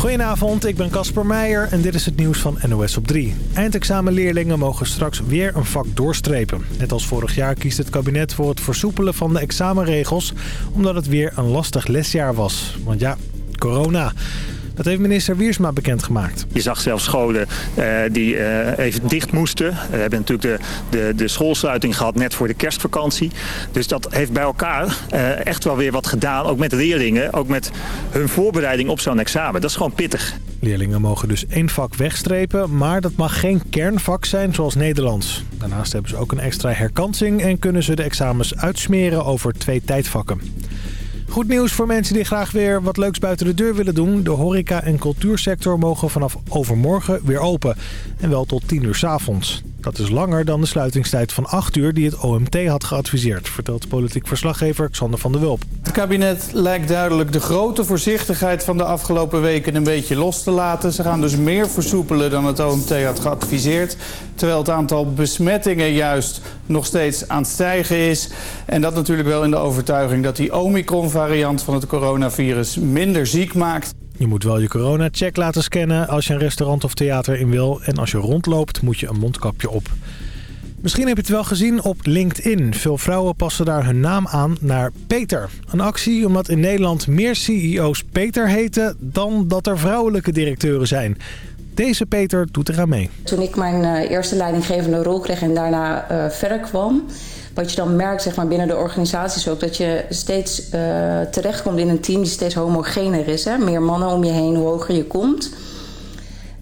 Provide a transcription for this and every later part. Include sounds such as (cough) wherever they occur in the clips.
Goedenavond, ik ben Casper Meijer en dit is het nieuws van NOS op 3. Eindexamenleerlingen mogen straks weer een vak doorstrepen. Net als vorig jaar kiest het kabinet voor het versoepelen van de examenregels... omdat het weer een lastig lesjaar was. Want ja, corona... Dat heeft minister Wiersma bekendgemaakt. Je zag zelfs scholen uh, die uh, even dicht moesten. We hebben natuurlijk de, de, de schoolsluiting gehad net voor de kerstvakantie. Dus dat heeft bij elkaar uh, echt wel weer wat gedaan. Ook met leerlingen, ook met hun voorbereiding op zo'n examen. Dat is gewoon pittig. Leerlingen mogen dus één vak wegstrepen, maar dat mag geen kernvak zijn zoals Nederlands. Daarnaast hebben ze ook een extra herkansing en kunnen ze de examens uitsmeren over twee tijdvakken. Goed nieuws voor mensen die graag weer wat leuks buiten de deur willen doen. De horeca- en cultuursector mogen vanaf overmorgen weer open. En wel tot 10 uur s avonds. Dat is langer dan de sluitingstijd van 8 uur die het OMT had geadviseerd, vertelt politiek verslaggever Xander van der Wulp. Het kabinet lijkt duidelijk de grote voorzichtigheid van de afgelopen weken een beetje los te laten. Ze gaan dus meer versoepelen dan het OMT had geadviseerd. Terwijl het aantal besmettingen juist nog steeds aan het stijgen is. En dat natuurlijk wel in de overtuiging dat die Omicron-variant van het coronavirus minder ziek maakt. Je moet wel je corona-check laten scannen als je een restaurant of theater in wil. En als je rondloopt moet je een mondkapje op. Misschien heb je het wel gezien op LinkedIn. Veel vrouwen passen daar hun naam aan naar Peter. Een actie omdat in Nederland meer CEO's Peter heten... dan dat er vrouwelijke directeuren zijn. Deze Peter doet eraan mee. Toen ik mijn uh, eerste leidinggevende rol kreeg en daarna uh, verder kwam... wat je dan merkt zeg maar, binnen de organisaties ook... dat je steeds uh, terechtkomt in een team die steeds homogener is. Hè? Meer mannen om je heen, hoe hoger je komt...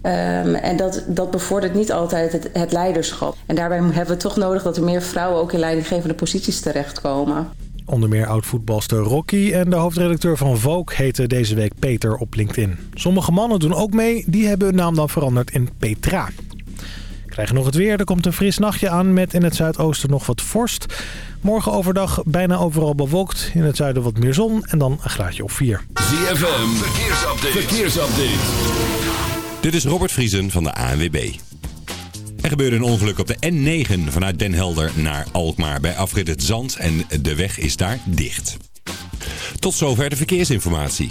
Um, en dat, dat bevordert niet altijd het, leiderschap. En daarbij hebben we toch nodig dat er meer vrouwen ook in leidinggevende posities terechtkomen. Onder meer oud-voetbalster Rocky en de hoofdredacteur van Vogue heten deze week Peter op LinkedIn. Sommige mannen doen ook mee, die hebben hun naam dan veranderd in Petra. Krijgen nog het weer, er komt een fris nachtje aan met in het zuidoosten nog wat vorst. Morgen overdag bijna overal bewolkt, in het zuiden wat meer zon en dan een graadje of 4. ZFM, verkeersupdate. verkeersupdate. Dit is Robert Vriesen van de ANWB. Er gebeurde een ongeluk op de N9 vanuit Den Helder naar Alkmaar bij afrit het Zand en de weg is daar dicht. Tot zover de verkeersinformatie.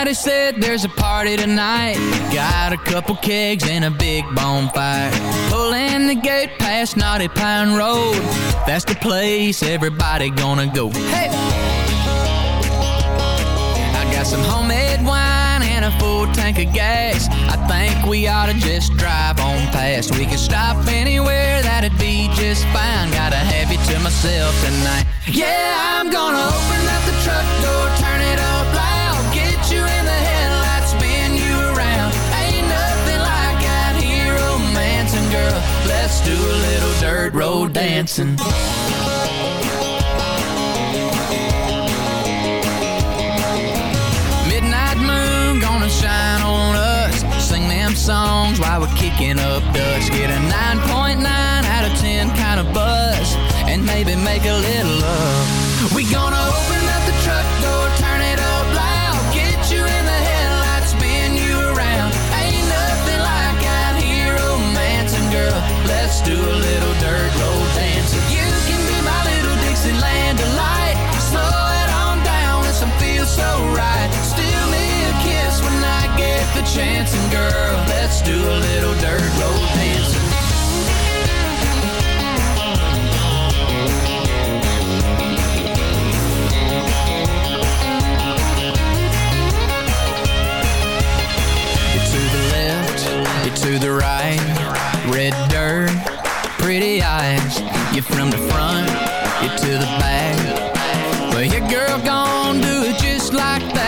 Somebody said there's a party tonight. Got a couple kegs and a big bonfire. Pulling the gate past Knotty Pine Road. That's the place everybody gonna go. Hey! I got some homemade wine and a full tank of gas. I think we ought to just drive on past. We can stop anywhere, that'd be just fine. Gotta have you to myself tonight. Yeah, I'm gonna dancing. Midnight moon gonna shine on us. Sing them songs while we're kicking up dust. Get a 9.9 out of 10 kind of buzz. And maybe make a little love. chancing, girl. Let's do a little dirt road dancing. You're to the left, you're to the right. Red dirt, pretty eyes. You're from the front, you're to the back. Well, your girl gon' do it just like that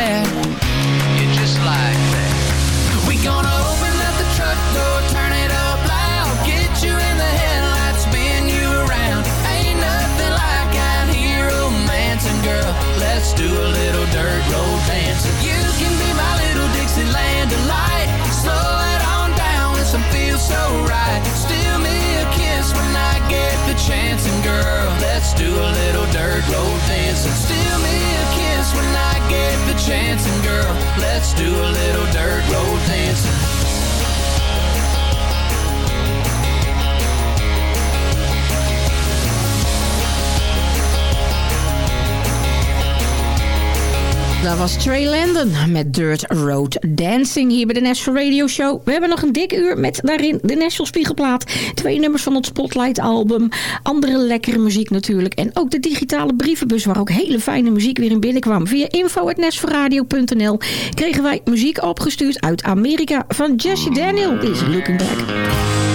the chance, and girl, let's do a little dirt road dancing. Steal me a kiss when I get the chance, and girl, let's do a little Dat was Trey Landon met Dirt Road Dancing hier bij de Nashville Radio Show. We hebben nog een dik uur met daarin de Nashville Spiegelplaat. Twee nummers van het Spotlight album. Andere lekkere muziek natuurlijk. En ook de digitale brievenbus waar ook hele fijne muziek weer in binnenkwam. Via info.nashvilleradio.nl kregen wij muziek opgestuurd uit Amerika van Jesse Daniel. Is Looking Back.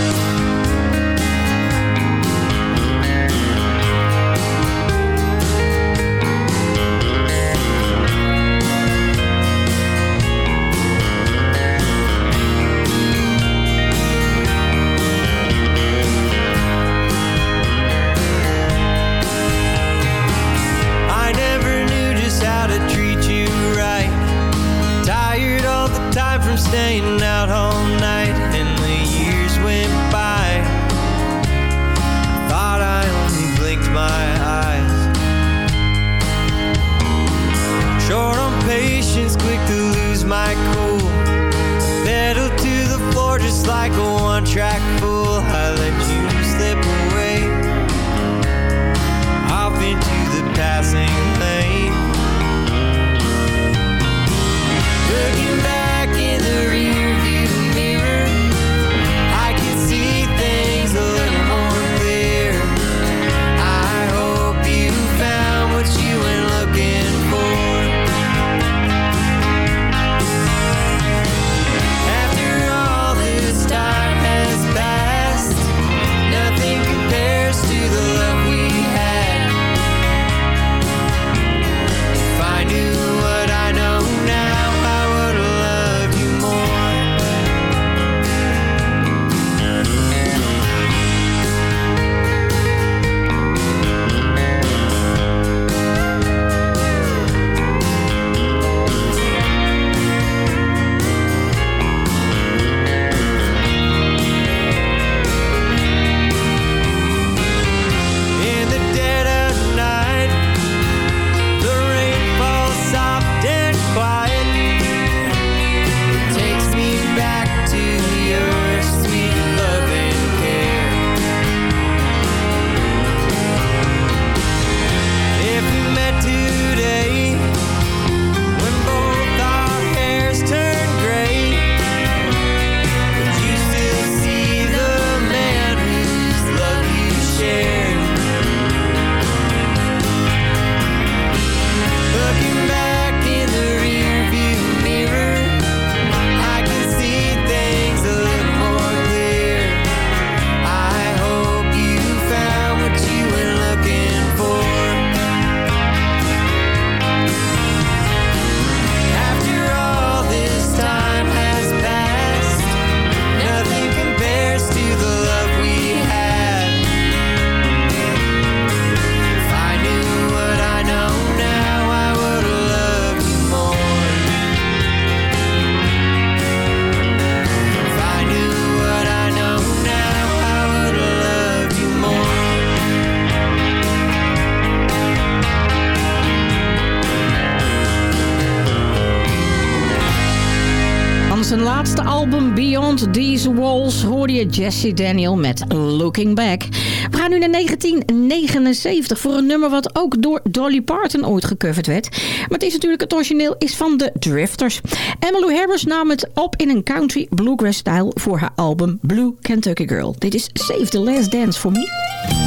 Zijn laatste album Beyond These Walls hoorde je Jesse Daniel met Looking Back. We gaan nu naar 1979 voor een nummer wat ook door Dolly Parton ooit gecoverd werd. Maar het is natuurlijk het origineel is van de Drifters. Emmylou Harris nam het op in een country bluegrass stijl voor haar album Blue Kentucky Girl. Dit is Save the Last Dance for Me.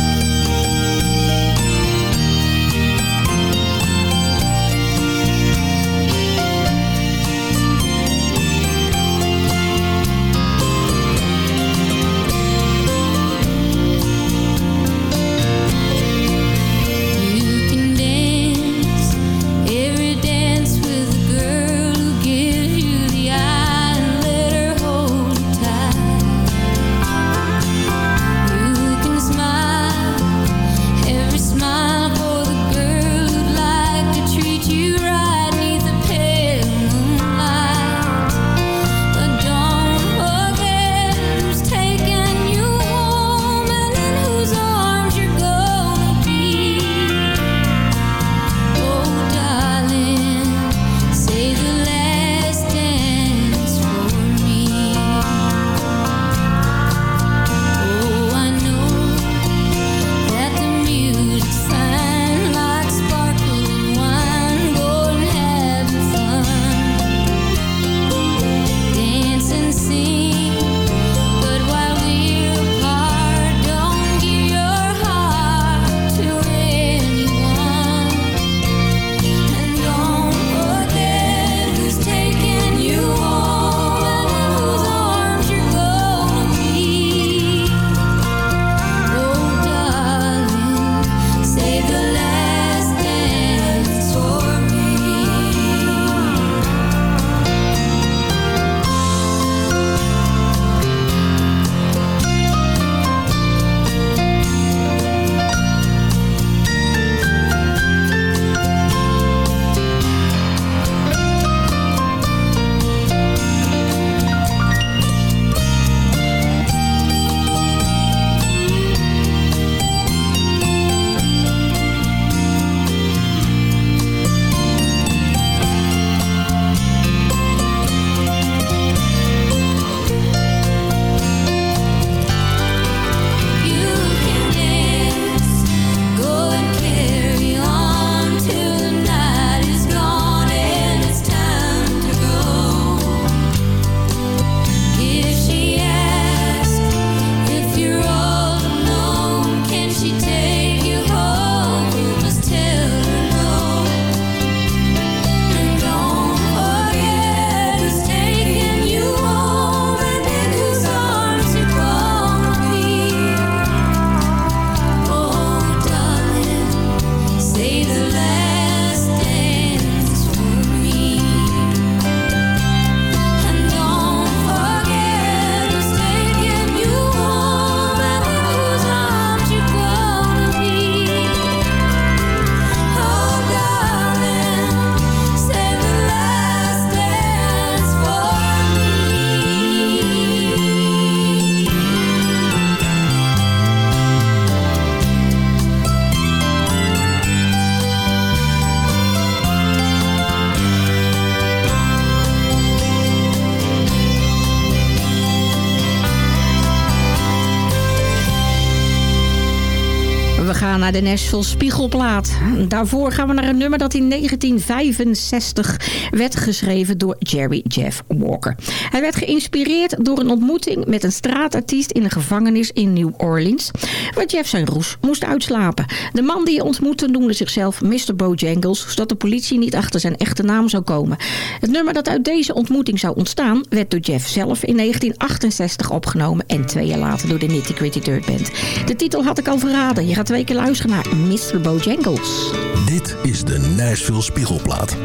naar de Nashville Spiegelplaat. Daarvoor gaan we naar een nummer dat in 1965 werd geschreven door Jerry Jeff Walker. Hij werd geïnspireerd door een ontmoeting met een straatartiest in een gevangenis in New Orleans, waar Jeff zijn roes moest uitslapen. De man die je ontmoette noemde zichzelf Mr. Bojangles, zodat de politie niet achter zijn echte naam zou komen. Het nummer dat uit deze ontmoeting zou ontstaan, werd door Jeff zelf in 1968 opgenomen en twee jaar later door de Nitty Gritty Dirt Band. De titel had ik al verraden. Je gaat twee keer luisteren luisteren naar Mr. Bojangles. Dit is de Nashville Spiegelplaat.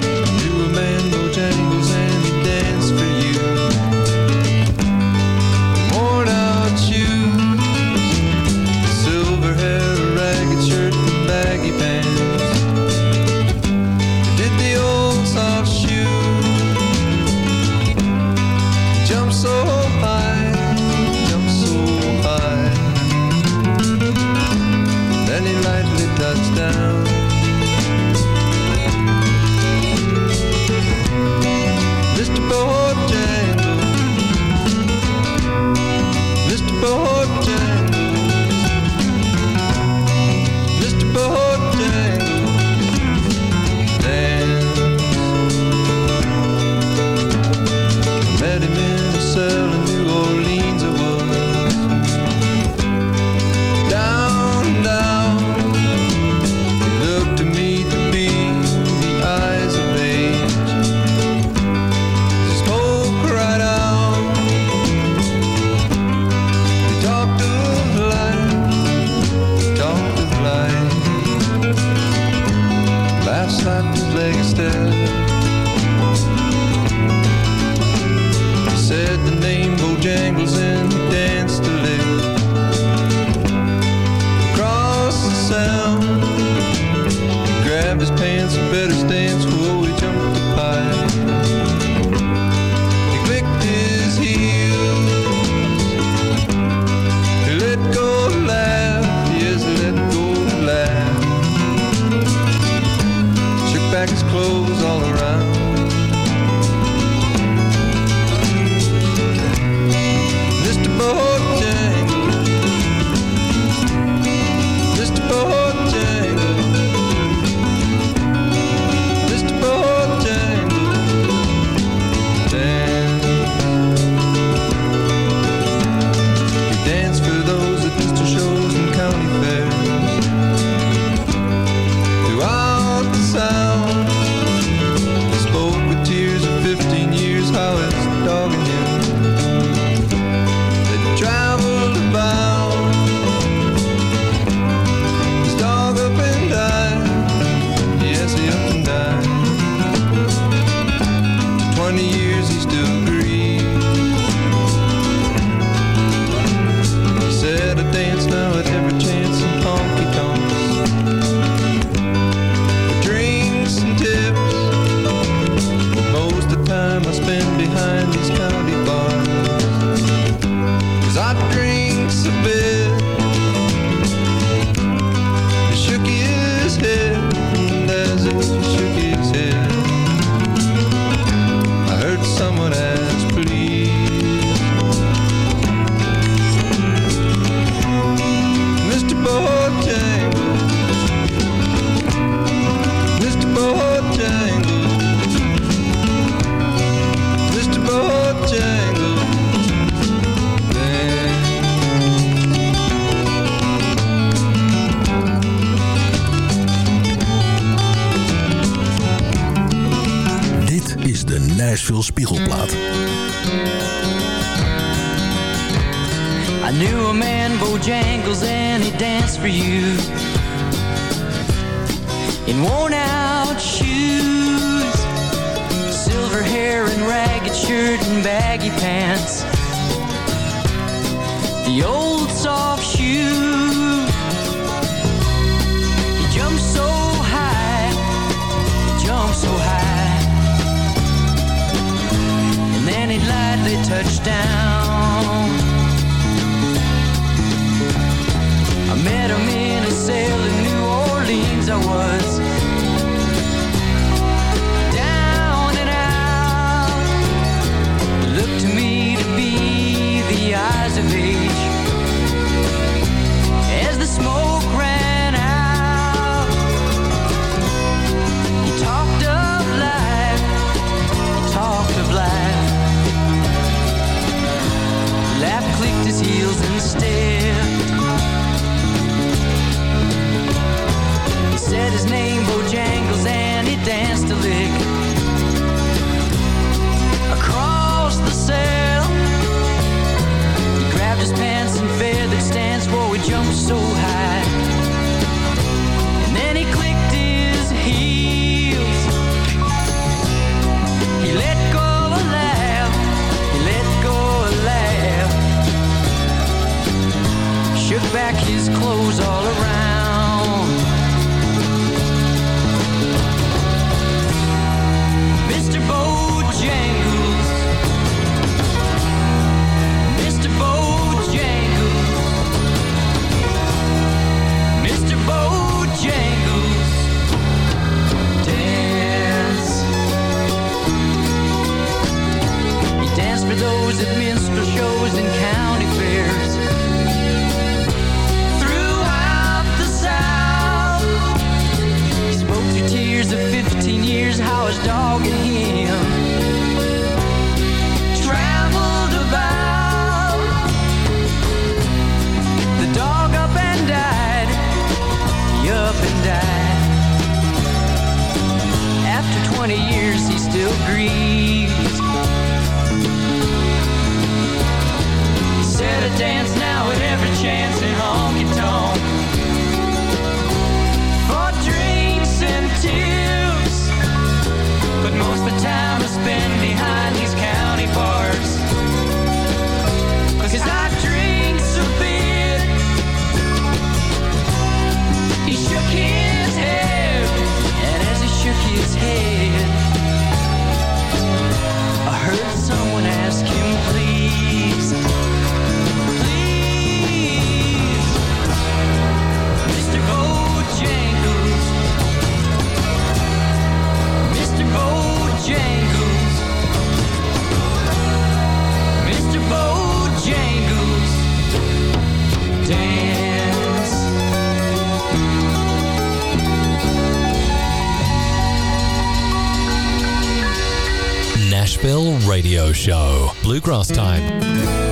Nashville Radio Show. Bluegrass time.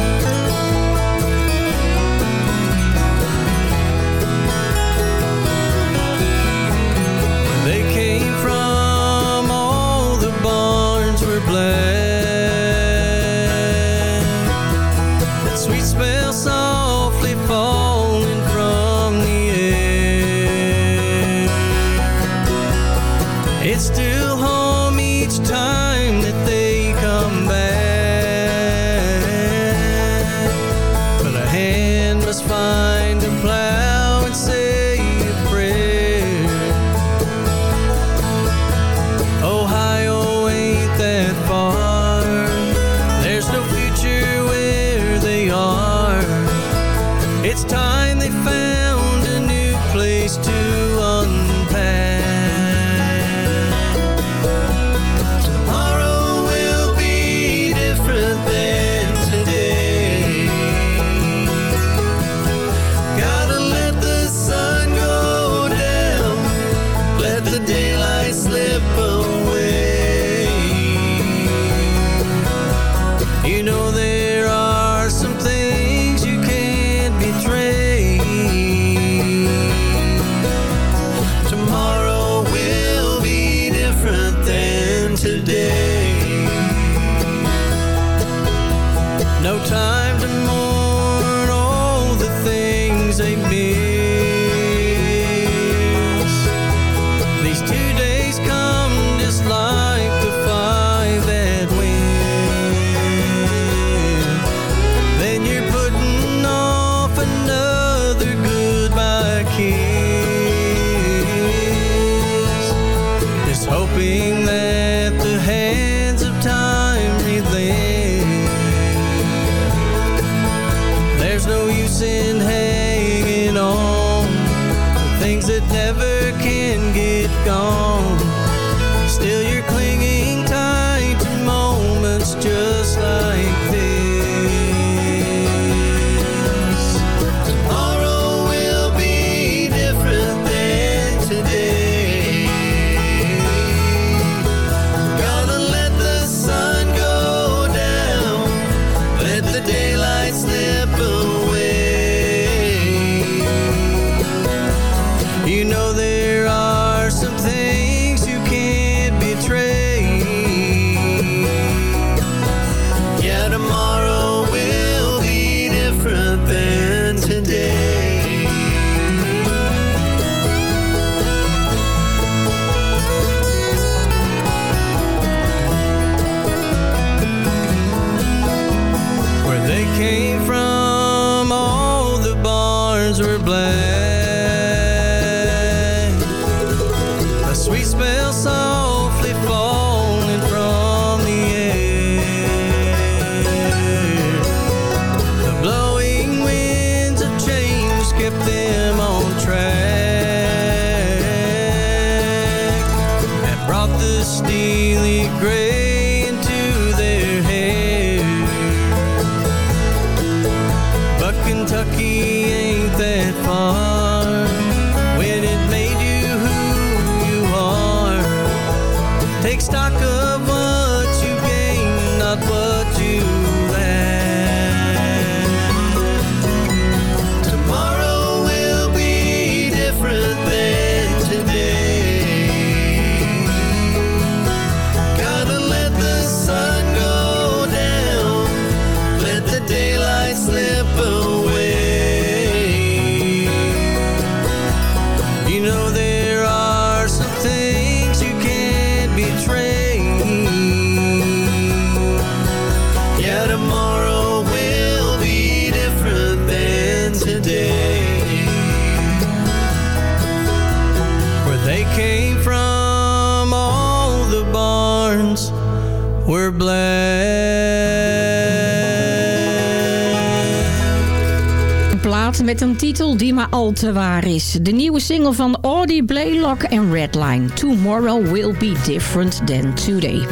titel die maar al te waar is. De nieuwe single van Audie Blaylock en Redline. Tomorrow will be different than today.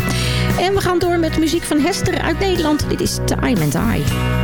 En we gaan door met muziek van Hester uit Nederland. Dit is Time and I.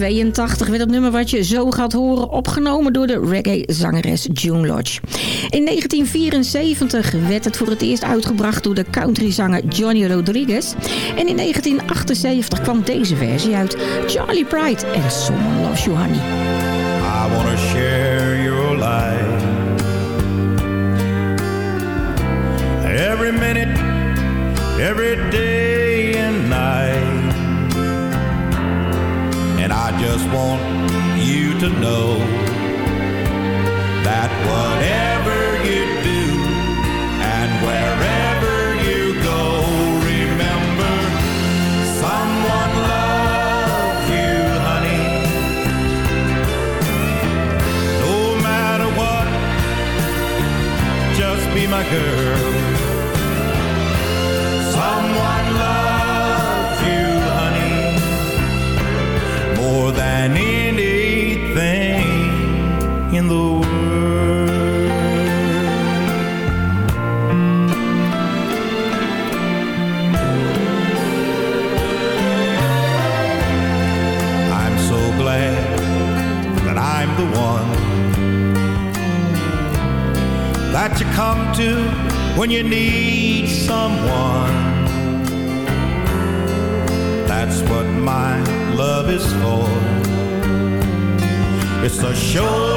82 werd het nummer wat je zo gaat horen opgenomen door de reggae-zangeres June Lodge. In 1974 werd het voor het eerst uitgebracht door de countryzanger Johnny Rodriguez. En in 1978 kwam deze versie uit, Charlie Pride en Someone Loves You Honey. I wanna share your life Every minute, every day just want you to know that whatever you do and wherever you go, remember someone loves you, honey. No matter what, just be my girl. When you need someone. That's what my love is for. It's a shoulder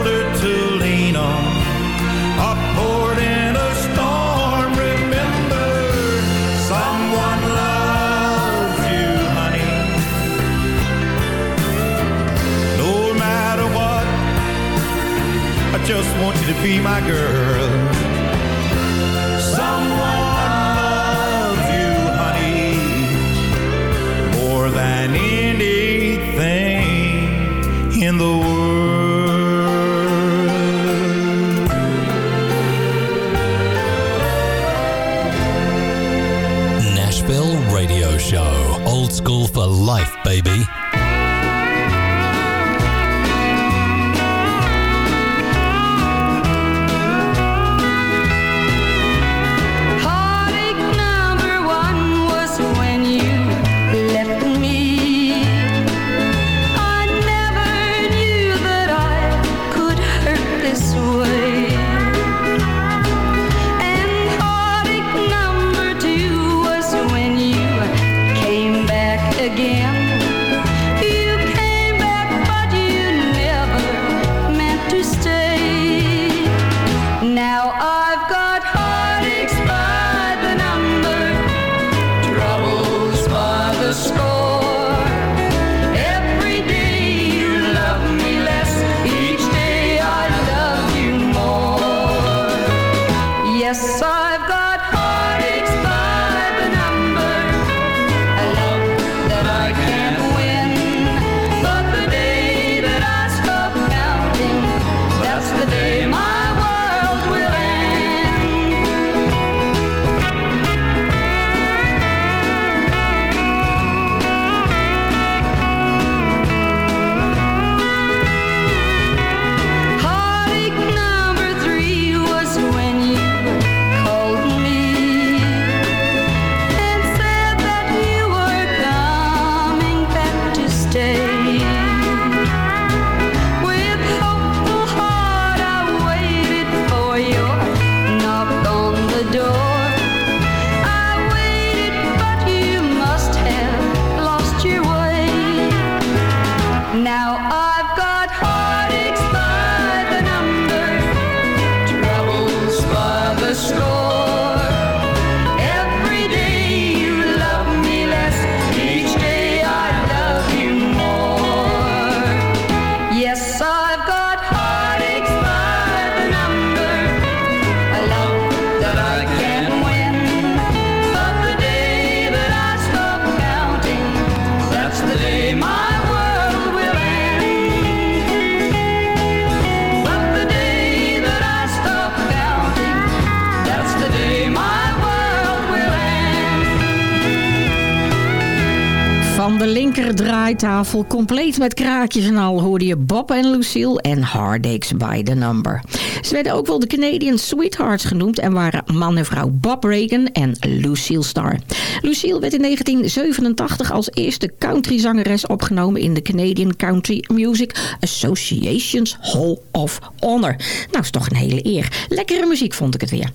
Van de linker draaitafel, compleet met kraakjes en al, hoorde je Bob en Lucille en Heartaches by the Number. Ze werden ook wel de Canadian Sweethearts genoemd en waren man en vrouw Bob Reagan en Lucille Starr. Lucille werd in 1987 als eerste countryzangeres opgenomen in de Canadian Country Music Association's Hall of Honor. Nou, is toch een hele eer. Lekkere muziek vond ik het weer.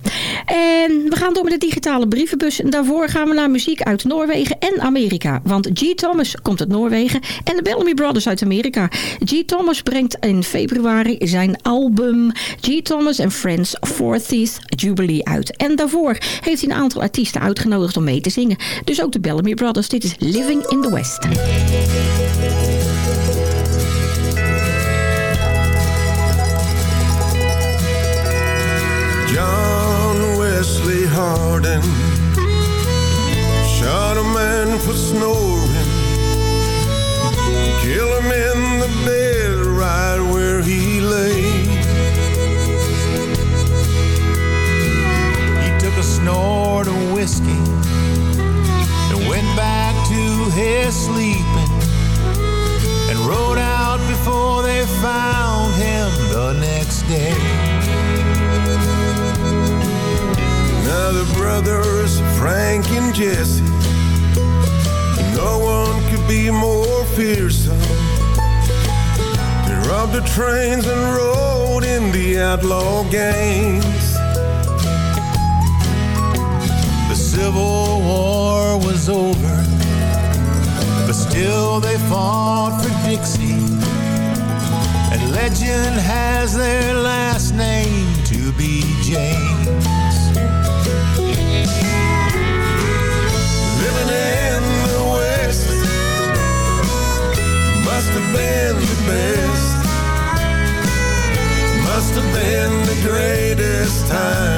En we gaan door met de digitale brievenbus. En daarvoor gaan we naar muziek uit Noorwegen en Amerika. Want G. Thomas komt uit Noorwegen en de Bellamy Brothers uit Amerika. G. Thomas brengt in februari zijn album G. Thomas and Friends 40th Jubilee uit. En daarvoor heeft hij een aantal artiesten uitgenodigd om mee te zingen. Dus ook de Bellamy Brothers. Dit is Living in the West. John Wesley Hardin shot a man for snoring, kill him in the bed right where he lay. He took a snort of whiskey and went back to his sleeping and rode out before they found him the next day. Now the brothers Frank and Jesse, no one be more fearsome. They robbed the trains and rode in the outlaw gangs. The Civil War was over, but still they fought for Dixie. And legend has their last name to be James. greatest time.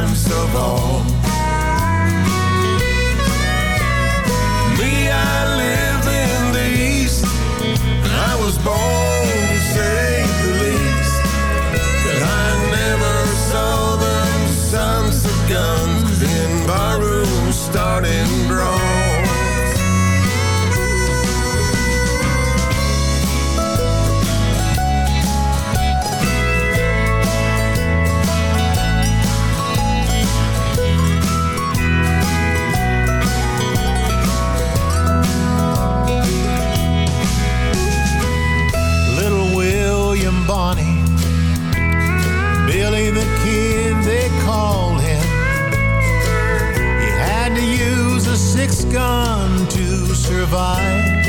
begun to survive.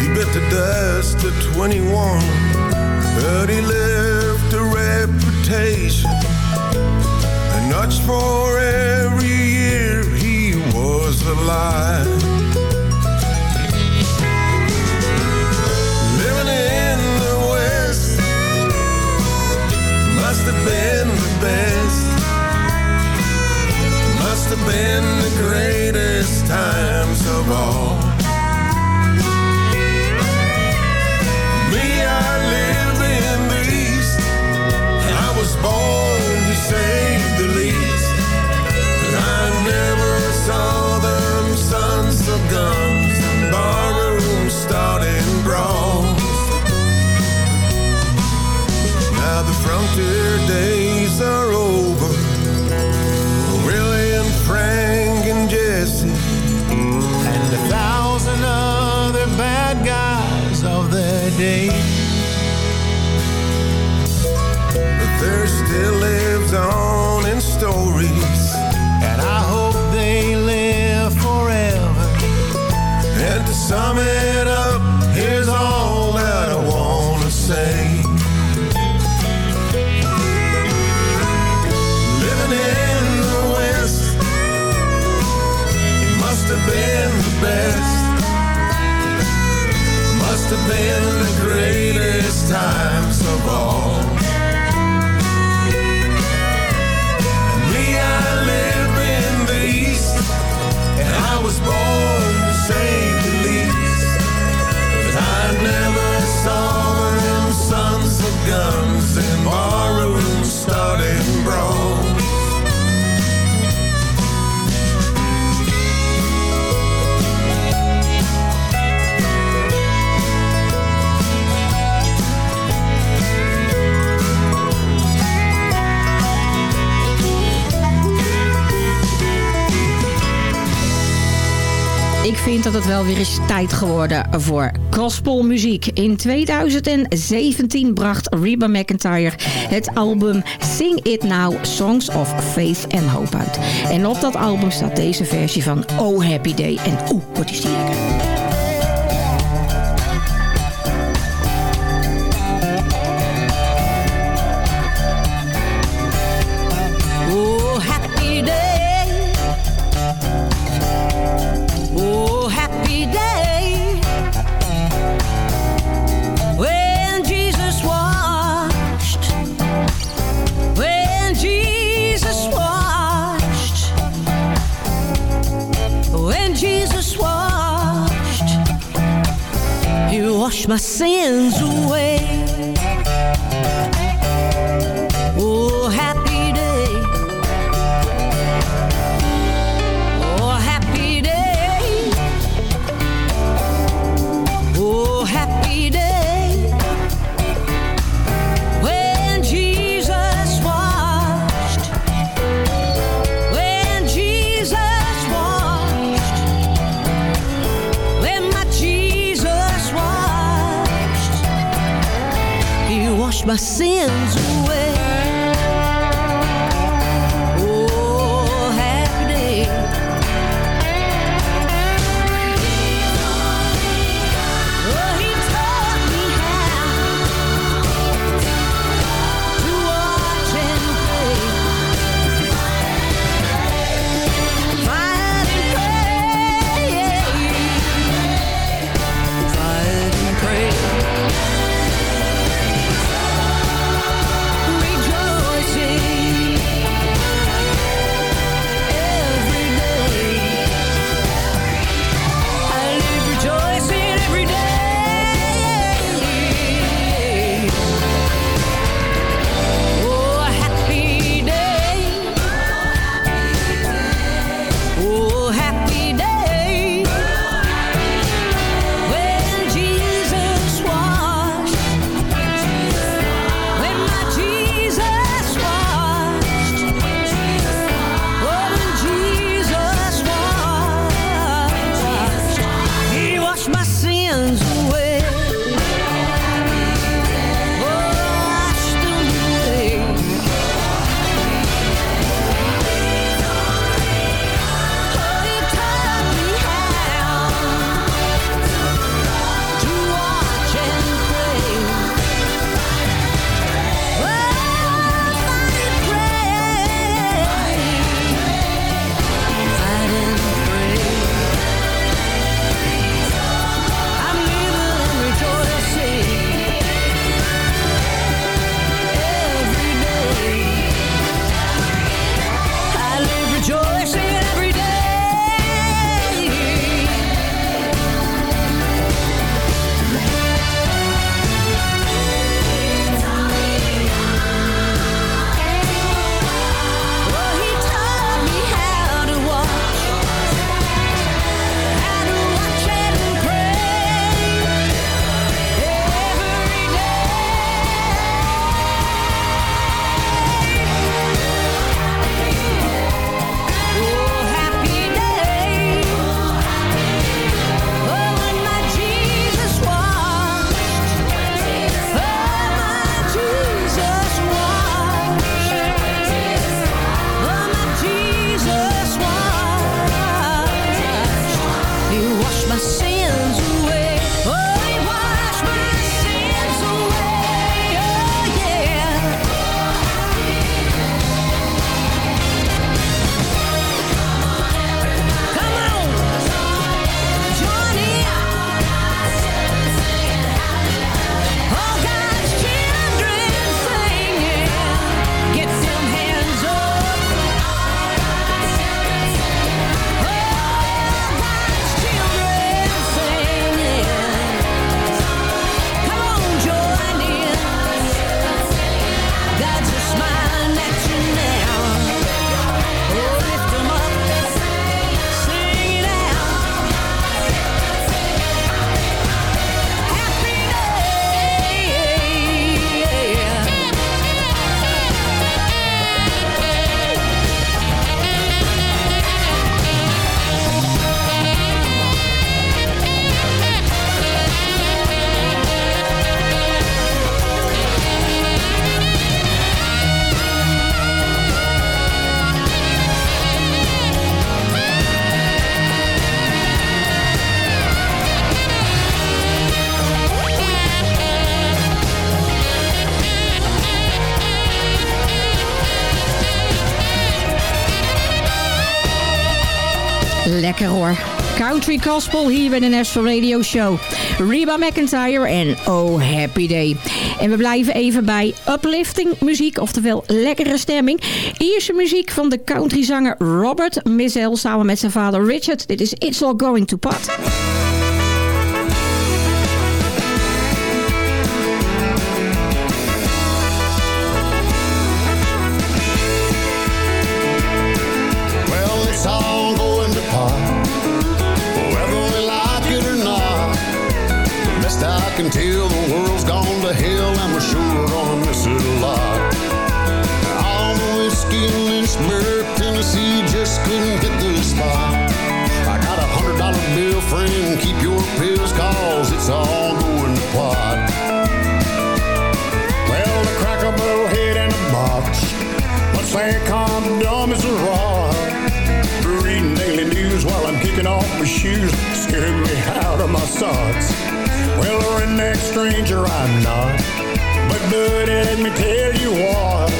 He bit the dust at 21, but he left a reputation. And that's for every year he was alive. times of all. alweer eens tijd geworden voor gospelmuziek. In 2017 bracht Reba McIntyre het album Sing It Now, Songs of Faith and Hope uit. En op dat album staat deze versie van Oh Happy Day. En oeh, wat is die Country Gospel hier bij de Nashville Radio Show. Reba McIntyre en Oh Happy Day. En we blijven even bij uplifting muziek, oftewel lekkere stemming. Eerste muziek van de countryzanger Robert Mizell samen met zijn vader Richard. Dit is It's All Going to Pot. Can tell, the world's gone to hell, and we're sure gonna miss it a lot. All the whiskey in Lynchburg, Tennessee, just couldn't hit the spot. I got a hundred dollar bill, friend, keep your pills, cause it's all going to pot. Well, the cracker barrel head and a box. Let's say condom is a rock. Reading daily news while I'm kicking off my shoes, scaring me out of my socks. Well, a redneck stranger I'm not, but buddy, let me tell you what.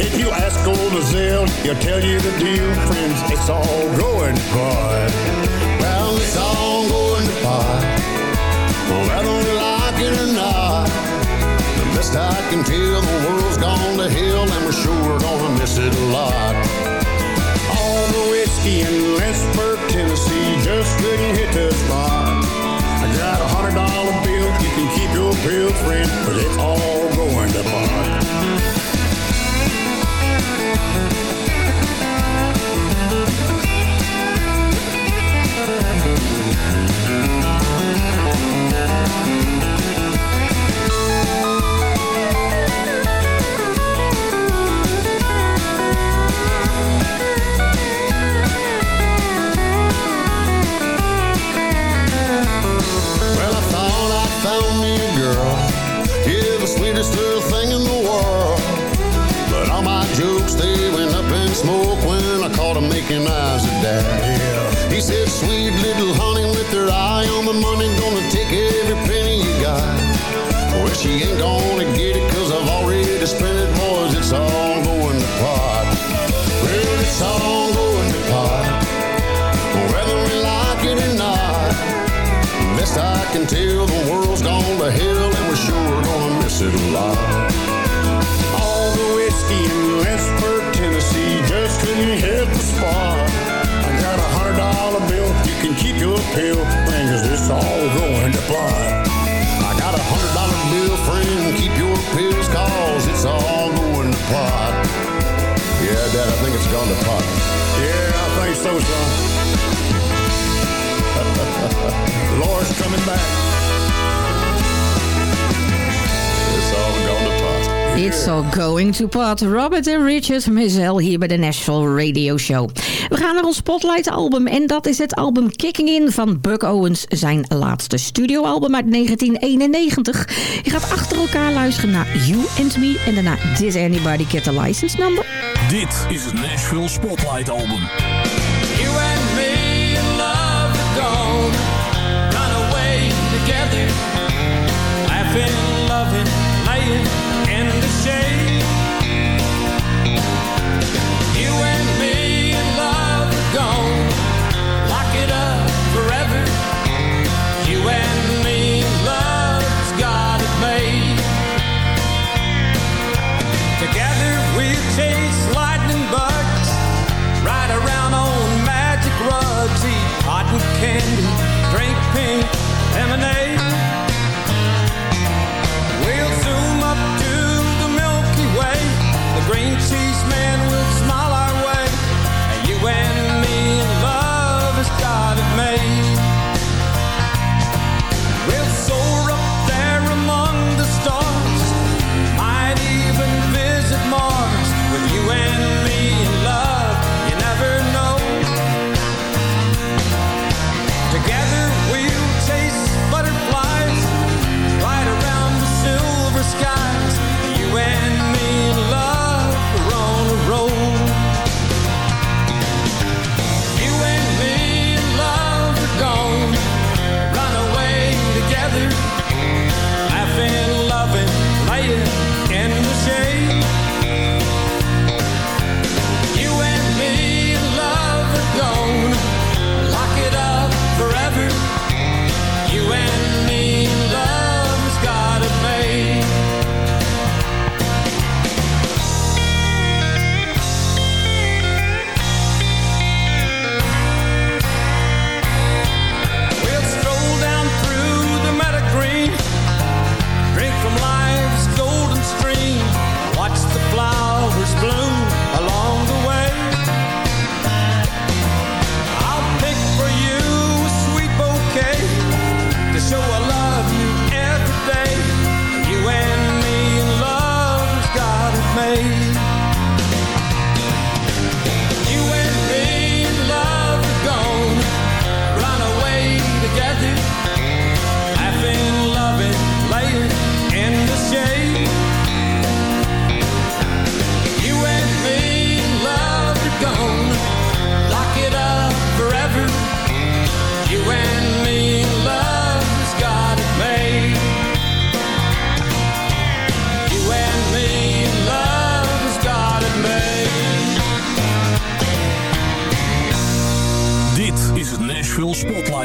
If you ask old Azelle, he'll tell you the deal, friends. It's all going pot. Well, it's all going to pot, whether we like it or not. The best I can tell, the world's gone to hell, and we're sure gonna miss it a lot. All the whiskey in Lynchburg, Tennessee, just couldn't hit the spot. Got a hundred dollar bill, you can keep your bill, friend, but it's all going to pot. Well, found me a girl. Yeah, the sweetest little thing in the world. But all my jokes, they went up in smoke when I caught him making eyes at Dad. Yeah. He said, sweet little honey with her eye on the money, gonna take every penny you got. Well, she ain't gonna get it cause I've already spent it, man, 'cause it's all going to pot. I got a hundred dollar bill, friend, keep your pills, cause it's all going to pot. Yeah, Dad, I think it's gone to pot. Yeah, I think so, son. (laughs) Lord's coming back. It's all gone to pot. It's all going to pot. Robert en Richard Mizzell hier bij de Nashville Radio Show. We gaan naar ons Spotlight album en dat is het album Kicking In van Buck Owens. Zijn laatste studioalbum uit 1991. Je gaat achter elkaar luisteren naar You and Me en daarna Did Anybody Get a License Number? Dit is het Nashville Spotlight album.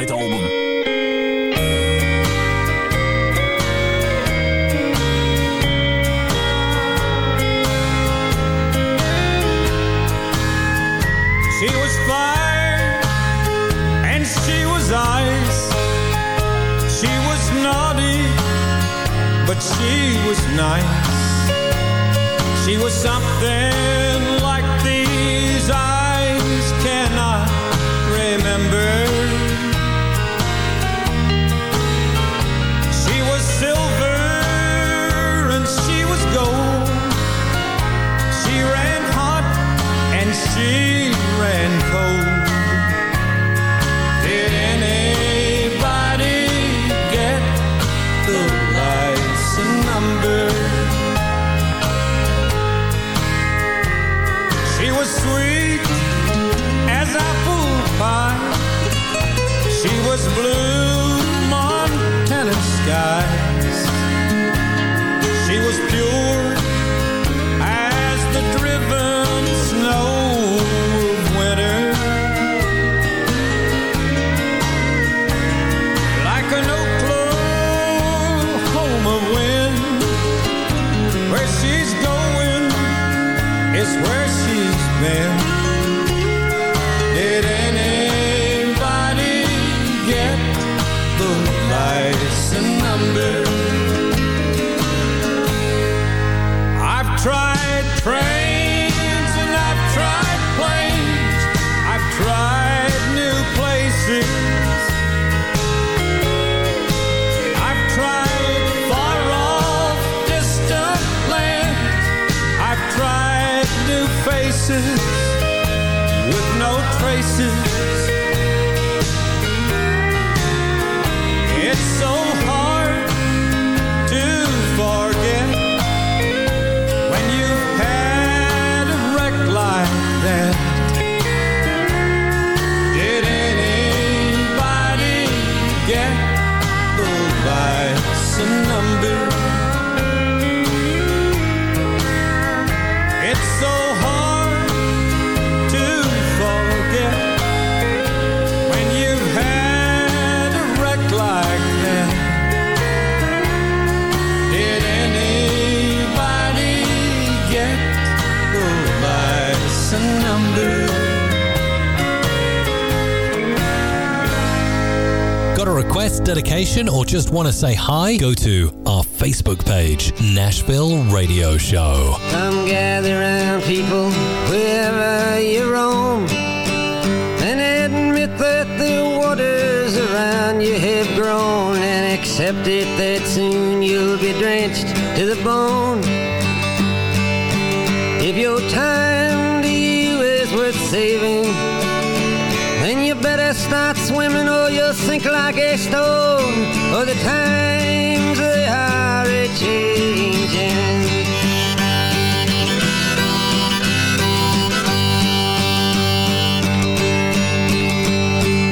White Album. She was fire and she was ice. She was naughty, but she was nice. She was something like these eyes cannot remember. places. Dedication, or just want to say hi? Go to our Facebook page, Nashville Radio Show. Come gather round, people, wherever you roam, and admit that the waters around you have grown, and accept it that soon you'll be drenched to the bone. If your time to you is worth saving, then you better start swimming or you'll sink like a stone. The times they are a changing.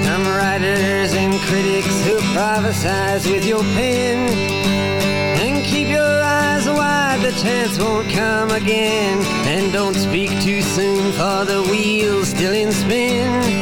Some writers and critics who prophesize with your pen. And keep your eyes wide, the chance won't come again. And don't speak too soon, for the wheel's still in spin.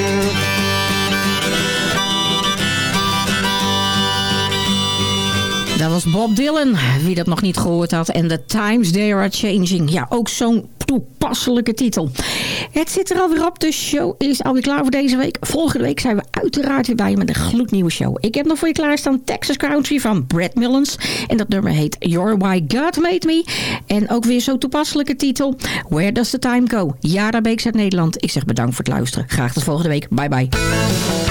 Was Bob Dylan, wie dat nog niet gehoord had. En The Times They Are Changing. Ja, ook zo'n toepasselijke titel. Het zit er alweer op. De show is alweer klaar voor deze week. Volgende week zijn we uiteraard weer bij je met een gloednieuwe show. Ik heb nog voor je klaarstaan Texas Country van Brad Millens. En dat nummer heet You're Why God Made Me. En ook weer zo'n toepasselijke titel. Where Does the Time Go? Jara Beeks uit Nederland. Ik zeg bedankt voor het luisteren. Graag tot volgende week. Bye bye.